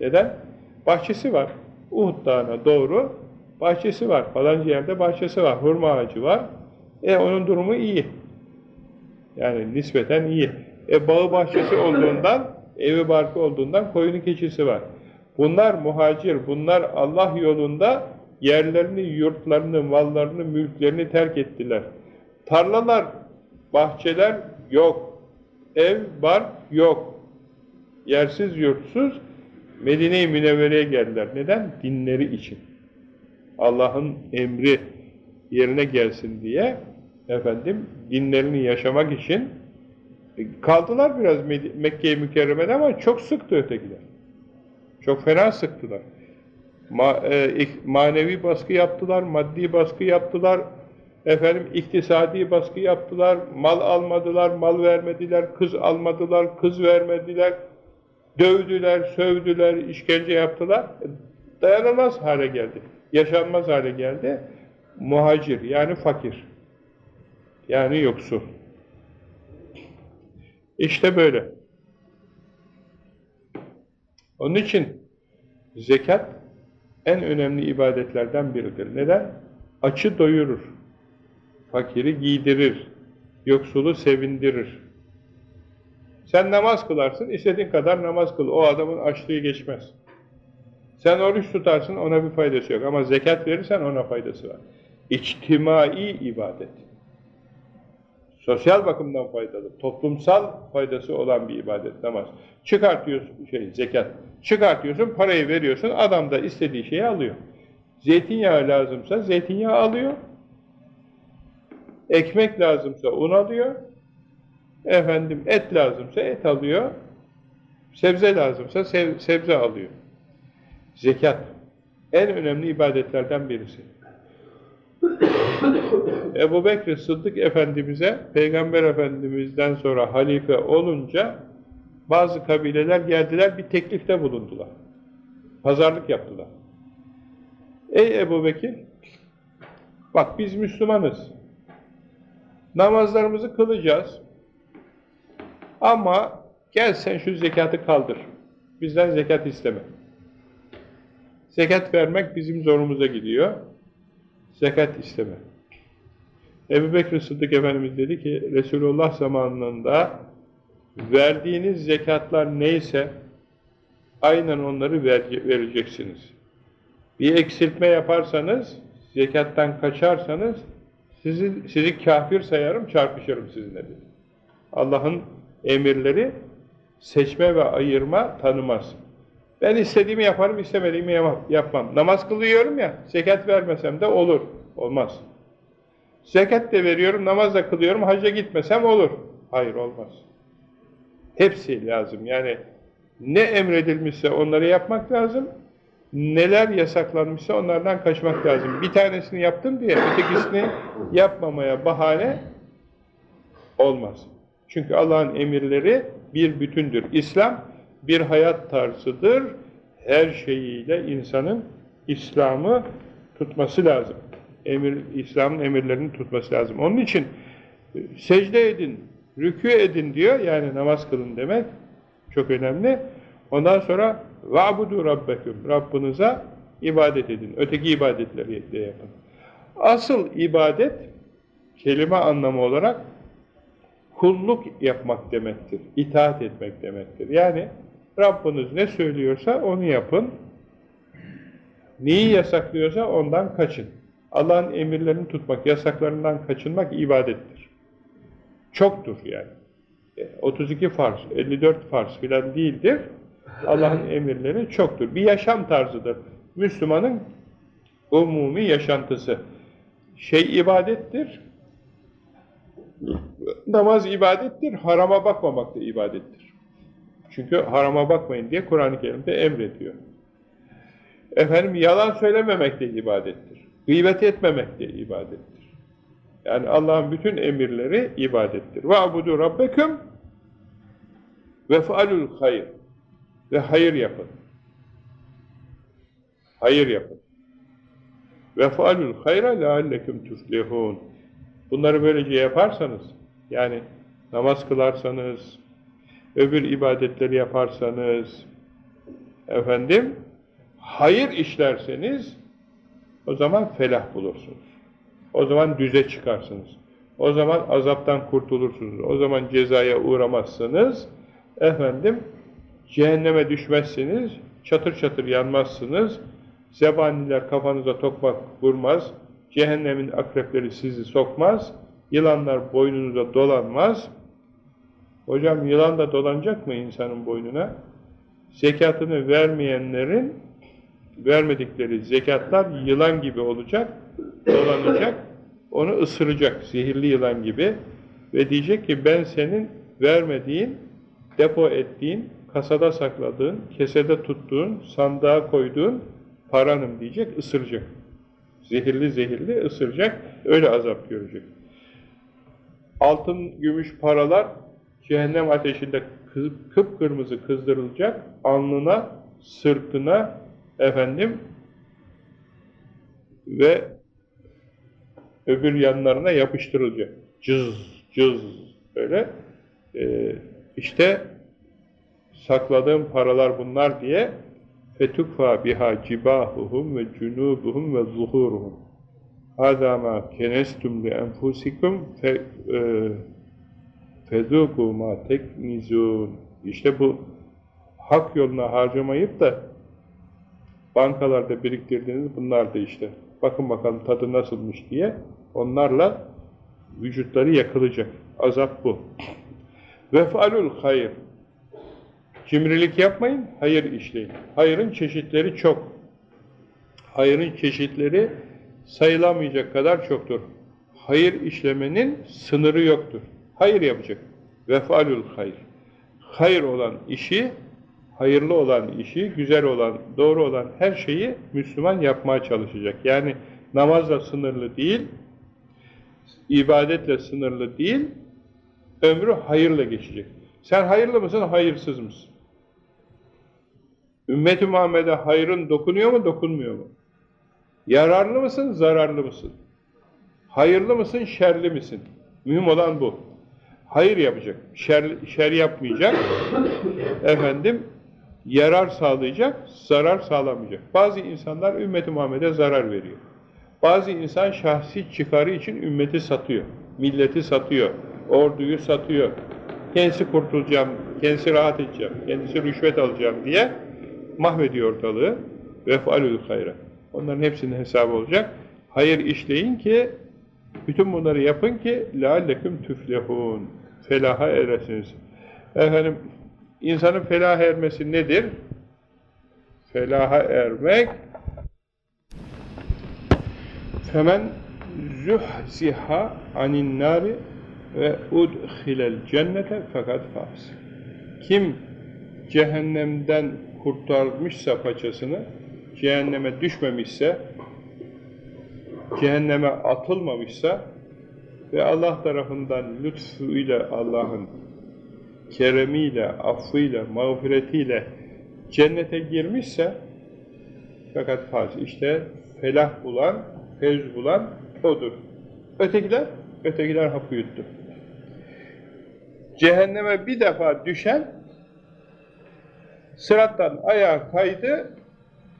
Neden? Bahçesi var. Uhud Dağı'na doğru bahçesi var. Falanca yerde bahçesi var. Hurma ağacı var. E onun durumu iyi. Yani nispeten iyi. E bağı bahçesi olduğundan evi barkı olduğundan koyunu keçisi var bunlar muhacir bunlar Allah yolunda yerlerini, yurtlarını, mallarını, mülklerini terk ettiler. Tarlalar, bahçeler yok. Ev, bar yok. Yersiz, yurtsuz Medine-i Münevvere'ye geldiler. Neden? Dinleri için. Allah'ın emri yerine gelsin diye efendim dinlerini yaşamak için e, kaldılar biraz Mekke-i Mükerreme'de ama çok sıktı ötekiler. Çok fena sıktılar. Ma, e, manevi baskı yaptılar, maddi baskı yaptılar, efendim iktisadi baskı yaptılar, mal almadılar, mal vermediler, kız almadılar, kız vermediler, dövdüler, sövdüler, işkence yaptılar. Dayanılmaz hale geldi, yaşanmaz hale geldi. Muhacir yani fakir, yani yoksul. İşte böyle. Onun için zekat en önemli ibadetlerden biridir. Neden? Açı doyurur, fakiri giydirir, yoksulu sevindirir. Sen namaz kılarsın, istediğin kadar namaz kıl. O adamın açlığı geçmez. Sen oruç tutarsın, ona bir faydası yok. Ama zekat verirsen ona faydası var. İçtimai ibadet. Sosyal bakımdan faydalı, toplumsal faydası olan bir ibadet namaz. Çıkartıyorsun, şey zekat, çıkartıyorsun, parayı veriyorsun, adam da istediği şeyi alıyor. Zeytinyağı lazımsa zeytinyağı alıyor. Ekmek lazımsa un alıyor. Efendim et lazımsa et alıyor. Sebze lazımsa sebze alıyor. Zekat en önemli ibadetlerden birisi. Ebu Bekir Sıddık Efendimiz'e Peygamber Efendimiz'den sonra halife olunca bazı kabileler geldiler bir teklifte bulundular. Pazarlık yaptılar. Ey Ebu Bekir bak biz Müslümanız. Namazlarımızı kılacağız. Ama gel sen şu zekatı kaldır. Bizden zekat isteme. Zekat vermek bizim zorumuza gidiyor. Zekat isteme. Ebu Bekir Sıddık Efendimiz dedi ki Resulullah zamanında verdiğiniz zekatlar neyse aynen onları ver, vereceksiniz. Bir eksiltme yaparsanız, zekattan kaçarsanız sizi, sizi kafir sayarım, çarpışırım sizinle dedi. Allah'ın emirleri seçme ve ayırma tanımaz. Ben istediğimi yaparım, istemediğimi yapmam. Namaz kılıyorum ya, zekat vermesem de olur. Olmaz. Zekat de veriyorum, namaz da kılıyorum, hacca gitmesem olur. Hayır, olmaz. Hepsi lazım. Yani ne emredilmişse onları yapmak lazım, neler yasaklanmışsa onlardan kaçmak lazım. Bir tanesini yaptım diye ötekisini yapmamaya bahane olmaz. Çünkü Allah'ın emirleri bir bütündür. İslam bir hayat tarzıdır. Her şeyiyle insanın İslam'ı tutması lazım. Emir, İslam'ın emirlerini tutması lazım. Onun için e, secde edin, rükû edin diyor. Yani namaz kılın demek çok önemli. Ondan sonra وَعْبُدُوا رَبَّكُمْ Rabbinize ibadet edin. Öteki ibadetleri de yapın. Asıl ibadet kelime anlamı olarak kulluk yapmak demektir. İtaat etmek demektir. Yani Rabbiniz ne söylüyorsa onu yapın. Neyi yasaklıyorsa ondan kaçın. Allah'ın emirlerini tutmak, yasaklarından kaçınmak ibadettir. Çoktur yani. 32 e, farz, 54 farz filan değildir. Allah'ın emirleri çoktur. Bir yaşam tarzıdır. Müslümanın umumi yaşantısı. Şey ibadettir, namaz ibadettir, harama bakmamak da ibadettir. Çünkü harama bakmayın diye Kur'an-ı Kerim'de emrediyor. Efendim yalan söylememek de ibadettir. Gıybet etmemek de ibadettir. Yani Allah'ın bütün emirleri ibadettir. Rabbeküm ve faalul hayr. Ve hayır yapın. Hayır yapın. Faalul hayra lealleküm tuflihun. Bunları böylece yaparsanız, yani namaz kılarsanız, öbür ibadetleri yaparsanız, efendim, hayır işlerseniz, o zaman felah bulursunuz. O zaman düze çıkarsınız. O zaman azaptan kurtulursunuz. O zaman cezaya uğramazsınız. Efendim, cehenneme düşmezsiniz, çatır çatır yanmazsınız. Zebaniler kafanıza tokmak vurmaz. Cehennemin akrepleri sizi sokmaz. Yılanlar boynunuza dolanmaz. Hocam yılan da dolanacak mı insanın boynuna? Zekatını vermeyenlerin vermedikleri zekatlar yılan gibi olacak, dolanacak, onu ısıracak zehirli yılan gibi ve diyecek ki ben senin vermediğin, depo ettiğin, kasada sakladığın, kesede tuttuğun, sandığa koyduğun paranım diyecek, ısıracak. Zehirli zehirli ısıracak, öyle azap görecek. Altın, gümüş paralar cehennem ateşinde kıpkırmızı kızdırılacak, alnına, sırtına, efendim ve öbür yanlarına yapıştırılacak. Cız, cız böyle. Ee, işte sakladığım paralar bunlar diye fetukfa biha cibahuhum ve cunubuhum ve zuhuruhum hâzâ mâ kenestum li enfusikum fe, fezûkû mâ teknizûn işte bu hak yoluna harcamayıp da bankalarda biriktirdiğiniz bunlar da işte bakın bakalım tadı nasılmış diye onlarla vücutları yakılacak. Azap bu. Vef'alul hayır. Cimrilik yapmayın, hayır işleyin. Hayırın çeşitleri çok. Hayırın çeşitleri sayılamayacak kadar çoktur. Hayır işlemenin sınırı yoktur. Hayır yapacak. Vef'alul hayır. Hayır olan işi, hayırlı olan işi, güzel olan, doğru olan her şeyi Müslüman yapmaya çalışacak. Yani namazla sınırlı değil, ibadetle sınırlı değil, ömrü hayırla geçecek. Sen hayırlı mısın, hayırsız mısın? Ümmet-i Muhammed'e hayrın dokunuyor mu, dokunmuyor mu? Yararlı mısın, zararlı mısın? Hayırlı mısın, şerli misin? Mühim olan bu. Hayır yapacak, şer, şer yapmayacak, efendim, yarar sağlayacak, zarar sağlamayacak. Bazı insanlar Ümmet-i Muhammed'e zarar veriyor. Bazı insan şahsi çıkarı için ümmeti satıyor, milleti satıyor, orduyu satıyor. Kendisi kurtulacağım, kendisi rahat edeceğim, kendisi rüşvet alacağım diye mahvediyor ortalığı. Vef'alül hayra. Onların hepsinin hesabı olacak. Hayır işleyin ki, bütün bunları yapın ki لَاَلَّكُمْ تُفْلَهُونَ Felaha eresiniz. Efendim, insanın felaha ermesi nedir? Felaha ermek Femen zuhziha anin nari ve udkhilel cennete fakat faz. Kim cehennemden kurtarmışsa paçasını, cehenneme düşmemişse, cehenneme atılmamışsa ve Allah tarafından lütfuyla Allah'ın keremiyle, affıyla, mağfiretiyle cennete girmişse fakat faz. işte felah bulan, fevz bulan odur. Ötekiler, ötekiler hapı yuttu. Cehenneme bir defa düşen sırattan ayağa kaydı,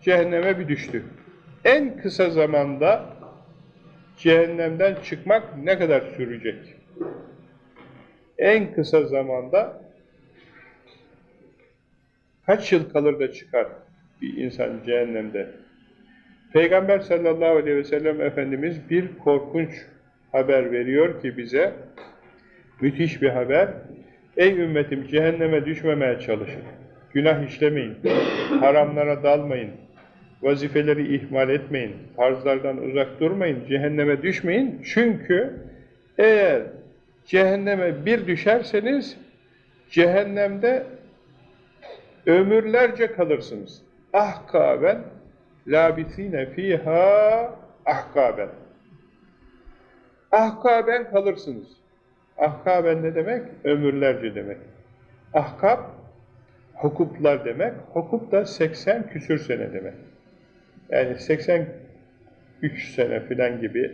cehenneme bir düştü. En kısa zamanda cehennemden çıkmak ne kadar sürecek? En kısa zamanda kaç yıl kalır da çıkar bir insan cehennemde? Peygamber sallallahu aleyhi ve sellem Efendimiz bir korkunç haber veriyor ki bize, müthiş bir haber, ey ümmetim cehenneme düşmemeye çalışın, günah işlemeyin, haramlara dalmayın, vazifeleri ihmal etmeyin, farzlardan uzak durmayın, cehenneme düşmeyin, çünkü eğer cehenneme bir düşerseniz, cehennemde ömürlerce kalırsınız. Ah kaben, labisine fiha ahkaben. Ahkaben kalırsınız. Ahkaben ne demek? Ömürlerce demek. Ahkab, hukuplar demek. Hukup da 80 küsür sene demek. Yani 83 sene filan gibi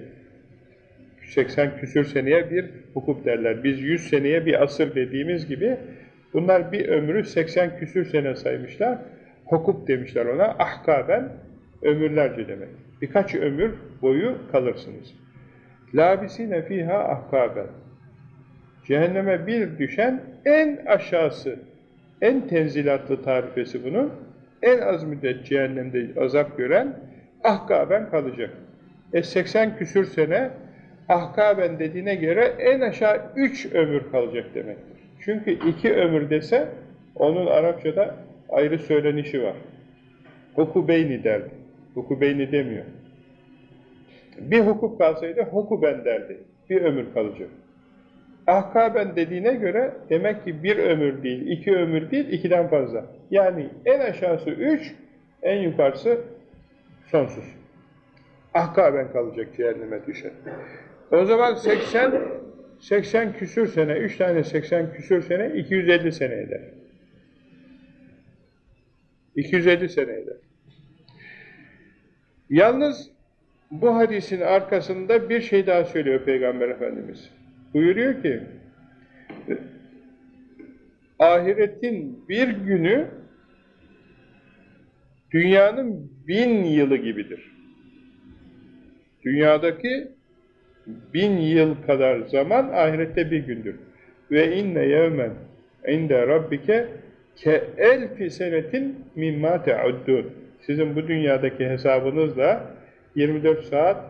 80 küsür seneye bir hukuk derler. Biz 100 seneye bir asır dediğimiz gibi bunlar bir ömrü 80 küsür sene saymışlar. Hukuk demişler ona. Ahkaben ömürlerce demek. Birkaç ömür boyu kalırsınız. Labisine fiha ahkaben. Cehenneme bir düşen en aşağısı, en tenzilatlı tarifesi bunun, en az müddet cehennemde azap gören ahkaben kalacak. E 80 küsür sene ahkaben dediğine göre en aşağı 3 ömür kalacak demektir. Çünkü iki ömür dese onun Arapçada ayrı söylenişi var. Hukubeyni derdi. Hukubeyni demiyor. Bir hukuk kalsaydı hukuben derdi. Bir ömür kalacak. Ahkaben dediğine göre demek ki bir ömür değil, iki ömür değil, ikiden fazla. Yani en aşağısı üç, en yukarısı sonsuz. Ahkaben kalacak cehenneme düşen. O zaman 80 80 küsür sene, üç tane 80 küsür sene 250 sene eder. 250 sene eder. Yalnız bu hadisin arkasında bir şey daha söylüyor Peygamber Efendimiz. Buyuruyor ki ahiretin bir günü dünyanın bin yılı gibidir. Dünyadaki bin yıl kadar zaman ahirette bir gündür. Ve inne yevmen inde rabbike ke elfi senetin mimma te'uddun. Sizin bu dünyadaki hesabınızla 24 saat,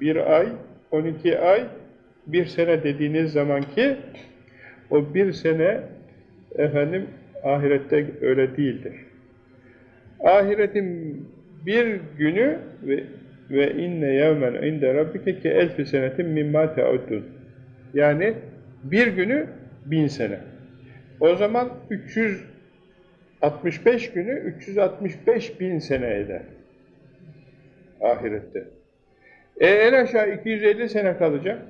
bir ay, 12 ay, bir sene dediğiniz zaman ki o bir sene efendim ahirette öyle değildir. Ahiretin bir günü ve ve inne yevmen inde rabbike ki elfi senetin mimma te'uddun. Yani bir günü bin sene. O zaman 365 günü 365 bin sene eder. Ahirette. E en aşağı 250 sene kalacak.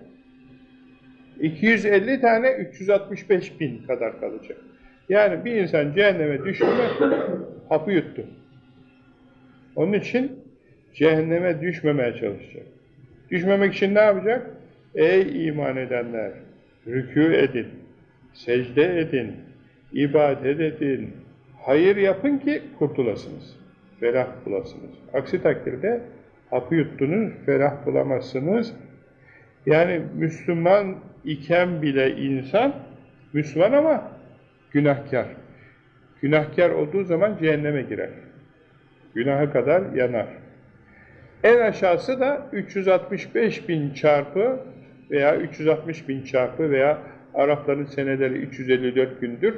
250 tane 365 bin kadar kalacak. Yani bir insan cehenneme düştü hapı yuttu. Onun için cehenneme düşmemeye çalışacak. Düşmemek için ne yapacak? Ey iman edenler! Rükû edin, secde edin, ibadet edin, hayır yapın ki kurtulasınız, ferah bulasınız. Aksi takdirde hapı yuttunuz, ferah bulamazsınız. Yani Müslüman iken bile insan, Müslüman ama günahkar. Günahkar olduğu zaman cehenneme girer. Günaha kadar yanar. En aşağısı da 365 bin çarpı veya 360 bin çarpı veya Arapların seneleri 354 gündür.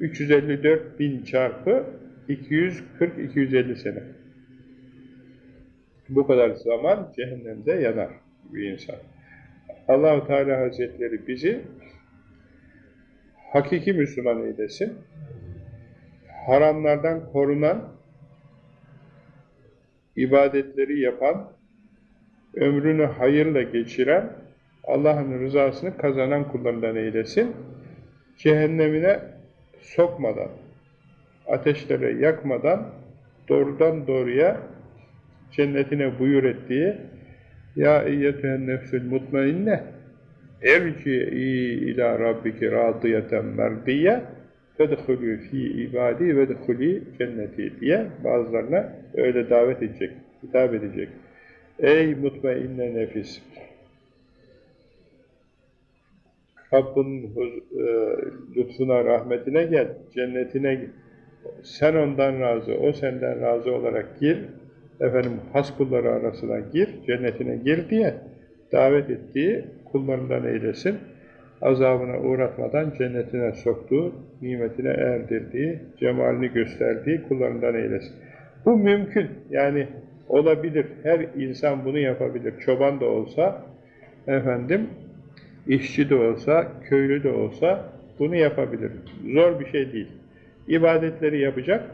354 bin çarpı 240-250 sene. Bu kadar zaman cehennemde yanar bir insan. Allahu Teala Hazretleri bizi hakiki Müslüman eylesin. Haramlardan korunan, ibadetleri yapan, ömrünü hayırla geçiren, Allah'ın rızasını kazanan kullarından eylesin. Cehennemine sokmadan, ateşlere yakmadan, doğrudan doğruya cennetine buyur ettiği Ya eyyetühen nefsül mutmainne erci'i ila rabbiki radiyeten merdiye fedhulü fi ibadi ve dhulü cenneti diye bazılarına öyle davet edecek, hitap edecek. Ey mutmainne nefis! Rabbin e, lütfuna, rahmetine gel, cennetine git. Sen ondan razı, o senden razı olarak gir, efendim has kulları arasına gir, cennetine gir diye davet ettiği kullarından eylesin. Azabına uğratmadan cennetine soktuğu, nimetine erdirdiği, cemalini gösterdiği kullarından eylesin. Bu mümkün. Yani olabilir. Her insan bunu yapabilir. Çoban da olsa, efendim, işçi de olsa, köylü de olsa bunu yapabilir. Zor bir şey değil. İbadetleri yapacak,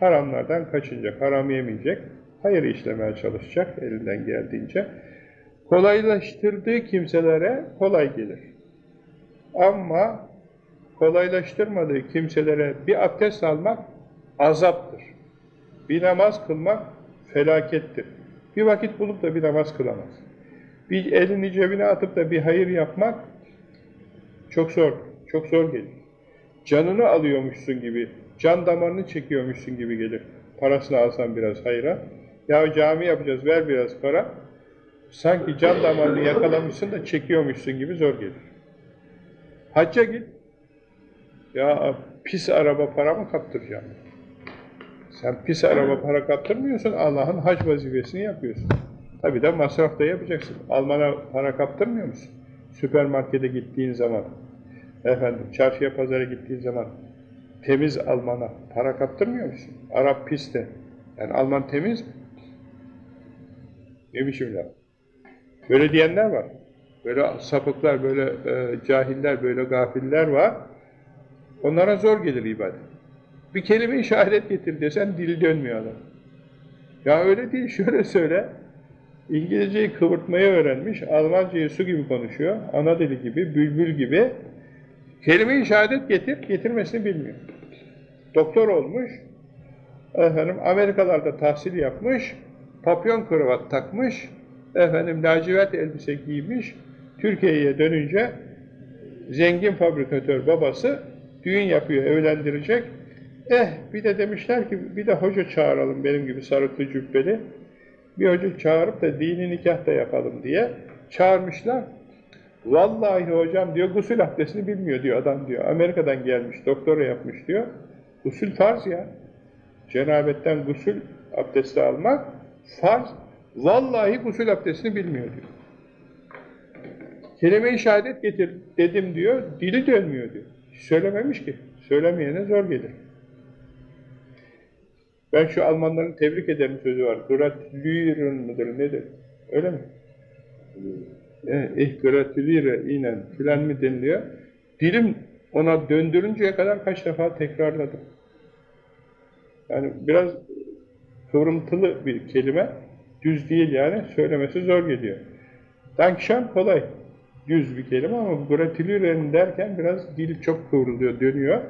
haramlardan kaçınacak, haram yemeyecek, hayır işlemeye çalışacak elinden geldiğince. Kolaylaştırdığı kimselere kolay gelir. Ama kolaylaştırmadığı kimselere bir abdest almak azaptır. Bir namaz kılmak felakettir. Bir vakit bulup da bir namaz kılamaz. Bir elini cebine atıp da bir hayır yapmak çok zor, çok zor gelir. Canını alıyormuşsun gibi, can damarını çekiyormuşsun gibi gelir. Parasını alsan biraz hayra. Ya cami yapacağız, ver biraz para. Sanki can damarını yakalamışsın da çekiyormuşsun gibi zor gelir. Hacca git. Ya pis araba para mı kaptıracağım? Sen pis araba para kaptırmıyorsun, Allah'ın hac vazifesini yapıyorsun. Tabi de masraf da yapacaksın. Almana para kaptırmıyor musun? Süpermarkete gittiğin zaman, efendim çarşıya pazara gittiğin zaman temiz Almana para kaptırmıyor musun? Arap pis de. Yani Alman temiz mi? Ne biçim laf? Böyle diyenler var. Böyle sapıklar, böyle e, cahiller, böyle gafiller var. Onlara zor gelir ibadet. Bir kelime-i şehadet getir desen dili dönmüyor adam. Ya öyle değil, şöyle söyle. İngilizceyi kıvırtmayı öğrenmiş, Almancayı su gibi konuşuyor, ana dili gibi, bülbül gibi. Kelime-i şehadet getir, getirmesini bilmiyor. Doktor olmuş, efendim Amerikalarda tahsil yapmış, papyon kravat takmış, efendim lacivert elbise giymiş, Türkiye'ye dönünce zengin fabrikatör babası Düğün yapıyor, evlendirecek. Eh bir de demişler ki bir de hoca çağıralım benim gibi sarıklı cübbeli. Bir hoca çağırıp da dini nikah da yapalım diye çağırmışlar. Vallahi hocam diyor gusül abdestini bilmiyor diyor adam diyor. Amerika'dan gelmiş doktora yapmış diyor. Gusül farz ya. Cenabetten gusül abdesti almak farz. Vallahi gusül abdestini bilmiyor diyor. Kelime-i şehadet getir dedim diyor. Dili dönmüyor diyor. Söylememiş ki. Söylemeyene zor gelir. Ben şu Almanların tebrik ederim sözü var. Gratulieren mıdır nedir? Öyle mi? Eh, ich gratuliere ihnen filan mı deniliyor? Dilim ona döndürünceye kadar kaç defa tekrarladım. Yani biraz kıvrıntılı bir kelime. Düz değil yani. Söylemesi zor geliyor. Dankşan kolay. Düz bir kelime ama gratulüren derken biraz dil çok kıvrılıyor, dönüyor.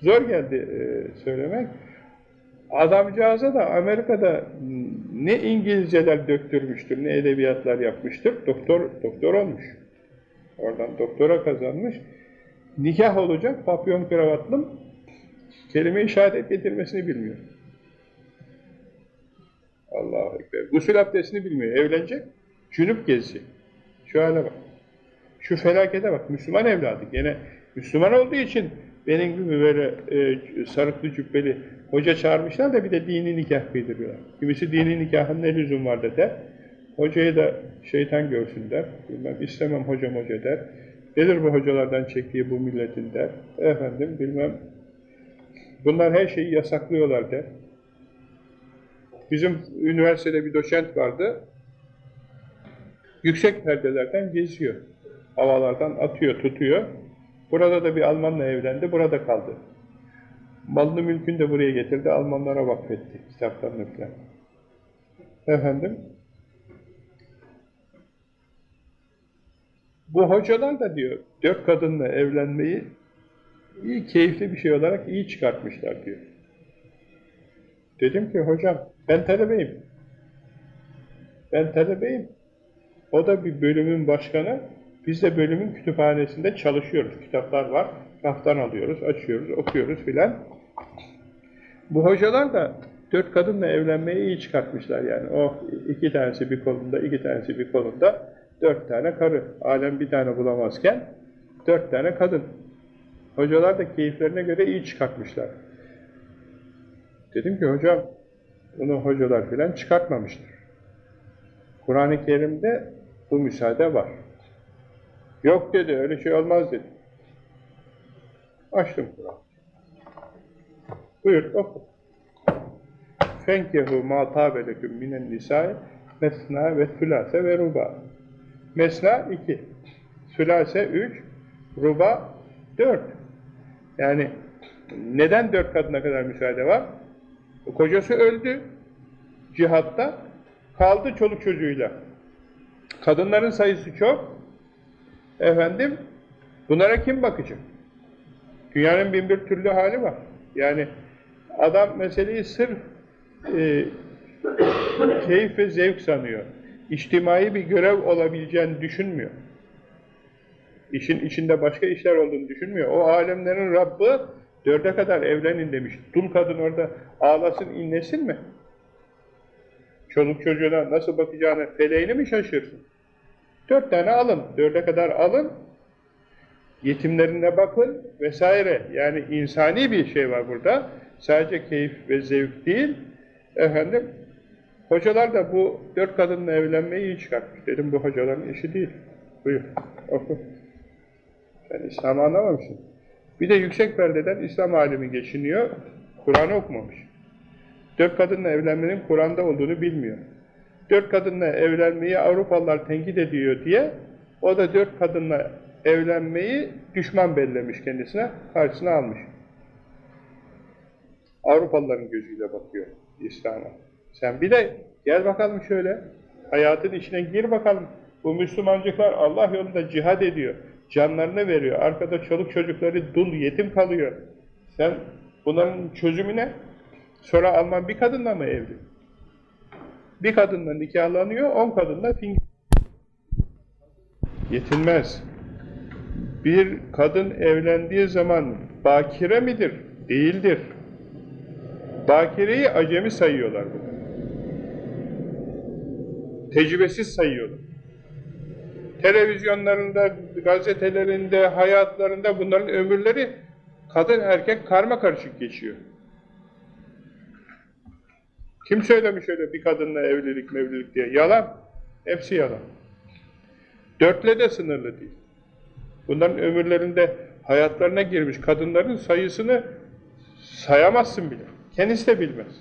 Zor geldi e, söylemek. Adamcağıza da Amerika'da ne İngilizceler döktürmüştür, ne edebiyatlar yapmıştır. Doktor doktor olmuş. Oradan doktora kazanmış. Nikah olacak, papyon kravatlım. Kelime-i şehadet getirmesini bilmiyor. Allahu Ekber. Gusül abdestini bilmiyor. Evlenecek, cünüp gezecek. Şu hale bak. Şu felakete bak. Müslüman evladı. Gene Müslüman olduğu için benim gibi böyle e, sarıklı cübbeli hoca çağırmışlar da bir de dini nikah kıydırıyorlar. Kimisi dini nikahın ne lüzum var der. Hocayı da şeytan görsün der. Bilmem istemem hocam hoca der. Gelir bu hocalardan çektiği bu milletin der. Efendim bilmem. Bunlar her şeyi yasaklıyorlar der. Bizim üniversitede bir doçent vardı. Yüksek perdelerden geziyor. Havalardan atıyor, tutuyor. Burada da bir Almanla evlendi, burada kaldı. Malını mülkünü de buraya getirdi, Almanlara vakfetti, kitaplarını falan. Efendim, bu hocalar da diyor, dört kadınla evlenmeyi iyi, keyifli bir şey olarak iyi çıkartmışlar diyor. Dedim ki hocam, ben talebeyim. Ben talebeyim. O da bir bölümün başkanı. Biz de bölümün kütüphanesinde çalışıyoruz. Kitaplar var. Raftan alıyoruz, açıyoruz, okuyoruz filan. Bu hocalar da dört kadınla evlenmeyi iyi çıkartmışlar yani. O iki tanesi bir kolunda, iki tanesi bir kolunda. Dört tane karı. Alem bir tane bulamazken dört tane kadın. Hocalar da keyiflerine göre iyi çıkartmışlar. Dedim ki hocam bunu hocalar filan çıkartmamıştır. Kur'an-ı Kerim'de bu müsaade var. Yok dedi öyle şey olmaz dedi. Açtım Kur'an. Buyur oku. Fenkehu ma tabeleküm minen nisai mesna ve sülase ve ruba. Mesna iki, sülase üç, ruba dört. Yani neden dört kadına kadar müsaade var? Kocası öldü cihatta, kaldı çoluk çocuğuyla. Kadınların sayısı çok. Efendim, bunlara kim bakacak? Dünyanın bin bir türlü hali var. Yani adam meseleyi sırf e, keyif ve zevk sanıyor. İçtimai bir görev olabileceğini düşünmüyor. İşin içinde başka işler olduğunu düşünmüyor. O alemlerin Rabbi dörde kadar evlenin demiş. Dul kadın orada ağlasın inlesin mi? Çoluk çocuğuna nasıl bakacağını feleğini mi şaşırsın? Dört tane alın, dörde kadar alın, yetimlerine bakın vesaire. Yani insani bir şey var burada. Sadece keyif ve zevk değil. Efendim, hocalar da bu dört kadınla evlenmeyi iyi çıkartmış. Dedim bu hocaların işi değil. Buyur, oku. Sen İslam'ı anlamamışsın. Bir de yüksek perdeden İslam alimi geçiniyor, Kur'an'ı okumamış. Dört kadınla evlenmenin Kur'an'da olduğunu bilmiyor. Dört kadınla evlenmeyi Avrupalılar tenkit ediyor diye o da dört kadınla evlenmeyi düşman bellemiş kendisine, karşısına almış. Avrupalıların gözüyle bakıyor İslam'a. Sen bir de gel bakalım şöyle, hayatın içine gir bakalım. Bu Müslümancıklar Allah yolunda cihad ediyor, canlarını veriyor. Arkada çoluk çocukları dul, yetim kalıyor. Sen bunların çözümü ne? Sonra Alman bir kadınla mı evli? Bir kadınla nikahlanıyor, on kadınla fingir. Yetinmez. bir kadın evlendiği zaman bakire midir? Değildir. Bakireyi acemi sayıyorlar bunu. Tecrübesiz sayıyorlar. Televizyonlarında, gazetelerinde, hayatlarında bunların ömürleri kadın erkek karma karışık geçiyor. Kim söylemiş öyle bir kadınla evlilik mevlilik diye? Yalan. Hepsi yalan. Dörtle de sınırlı değil. Bunların ömürlerinde hayatlarına girmiş kadınların sayısını sayamazsın bile. Kendisi de bilmez.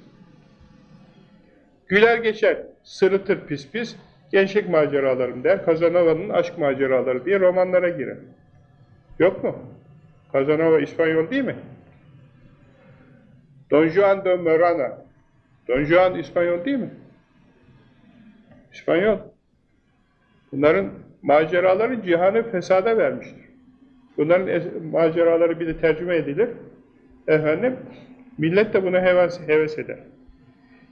Güler geçer, sırıtır pis pis, gençlik maceralarım der, Kazanova'nın aşk maceraları diye romanlara girer. Yok mu? Kazanova İspanyol değil mi? Don Juan de Morana. Don Juan İspanyol değil mi? İspanyol. Bunların maceraları cihanı fesada vermiştir. Bunların maceraları bir de tercüme edilir. Efendim, millet de buna heves, heves eder.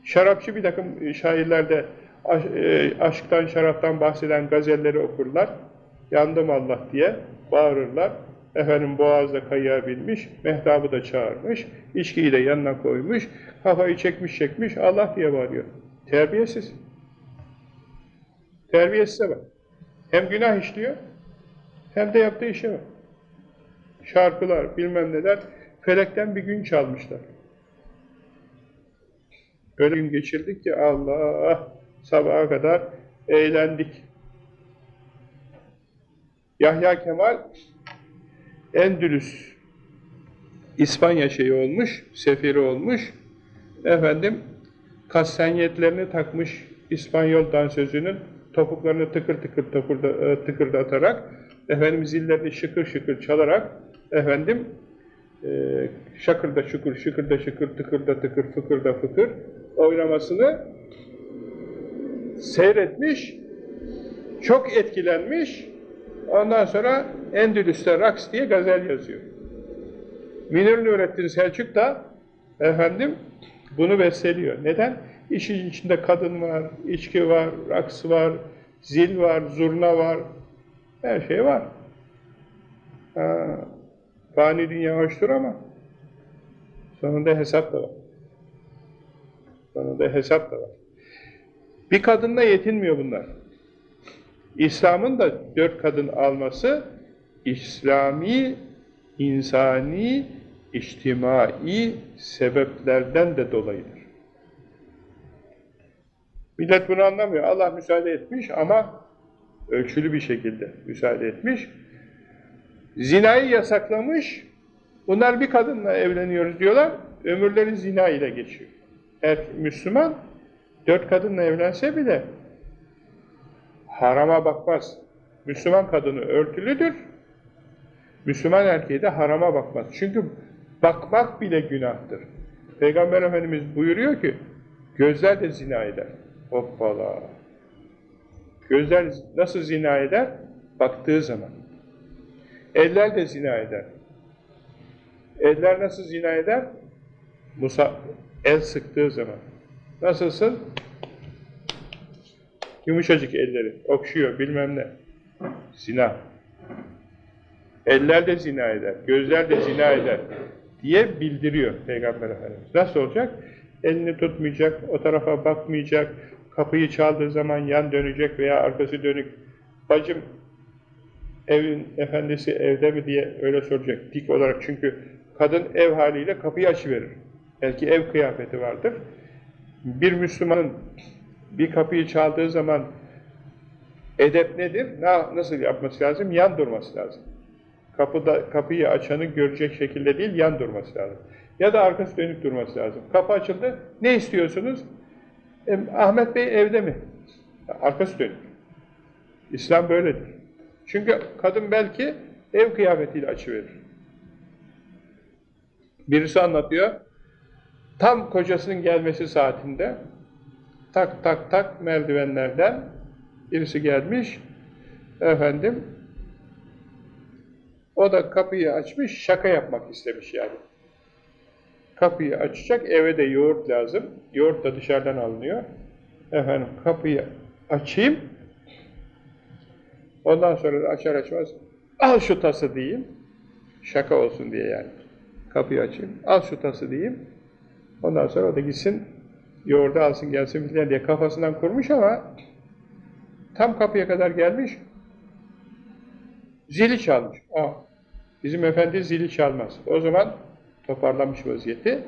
Şarapçı bir takım şairlerde aş, e, aşktan, şaraptan bahseden gazelleri okurlar. Yandım Allah diye bağırırlar. Efendim boğazda kayığa binmiş, mehtabı da çağırmış, içkiyi de yanına koymuş, kafayı çekmiş çekmiş, Allah diye bağırıyor. Terbiyesiz. Terbiyesize bak. Hem günah işliyor, hem de yaptığı işe bak. Şarkılar, bilmem neler, felekten bir gün çalmışlar. Öyle gün geçirdik ki Allah, sabaha kadar eğlendik. Yahya Kemal, Endülüs, İspanya şeyi olmuş, sefiri olmuş, efendim, kastenyetlerini takmış İspanyol dansözünün topuklarını tıkır tıkır tıkırda, tıkırdatarak, efendim zillerini şıkır şıkır çalarak, efendim, e, şakırda şıkır, şıkırda şıkır, tıkırda tıkır, fıkırda fıkır oynamasını seyretmiş, çok etkilenmiş, ondan sonra Endülüs'te Raks diye gazel yazıyor. Münir Nurettin Selçuk da efendim bunu besteliyor. Neden? İşin içinde kadın var, içki var, raks var, zil var, zurna var, her şey var. Ha, fani dünya hoştur ama sonunda hesap da var. Sonunda hesap da var. Bir kadınla yetinmiyor bunlar. İslam'ın da dört kadın alması İslami, insani, içtimai sebeplerden de dolayıdır. Millet bunu anlamıyor. Allah müsaade etmiş ama ölçülü bir şekilde müsaade etmiş. Zinayı yasaklamış. Bunlar bir kadınla evleniyoruz diyorlar. Ömürleri zina ile geçiyor. Eğer Müslüman dört kadınla evlense bile harama bakmaz. Müslüman kadını örtülüdür. Müslüman erkeği de harama bakmaz. Çünkü bakmak bile günahtır. Peygamber Efendimiz buyuruyor ki gözler de zina eder. Hoppala. Gözler nasıl zina eder? Baktığı zaman. Eller de zina eder. Eller nasıl zina eder? Musa el sıktığı zaman. Nasılsın? Yumuşacık elleri, okşuyor bilmem ne. Zina. Eller de zina eder, gözler de zina eder diye bildiriyor Peygamber Efendimiz. Nasıl olacak? Elini tutmayacak, o tarafa bakmayacak, kapıyı çaldığı zaman yan dönecek veya arkası dönük. Bacım evin efendisi evde mi diye öyle soracak dik olarak çünkü kadın ev haliyle kapıyı açıverir. Belki ev kıyafeti vardır. Bir Müslümanın bir kapıyı çaldığı zaman edep nedir? Nasıl yapması lazım? Yan durması lazım. Kapıda, kapıyı açanı görecek şekilde değil, yan durması lazım. Ya da arkası dönük durması lazım. Kapı açıldı, ne istiyorsunuz? E, Ahmet Bey evde mi? Arkası dönük. İslam böyledir. Çünkü kadın belki ev kıyafetiyle açıverir. Birisi anlatıyor, tam kocasının gelmesi saatinde tak tak tak merdivenlerden birisi gelmiş, efendim, o da kapıyı açmış, şaka yapmak istemiş yani. Kapıyı açacak, eve de yoğurt lazım. Yoğurt da dışarıdan alınıyor. Efendim kapıyı açayım. Ondan sonra açar açmaz Al şu tası diyeyim. Şaka olsun diye yani. Kapıyı açayım. Al şu tası diyeyim. Ondan sonra o da gitsin yoğurdu alsın gelsin filan diye kafasından kurmuş ama tam kapıya kadar gelmiş zili çalmış. Aa, bizim efendi zili çalmaz. O zaman toparlamış vaziyeti.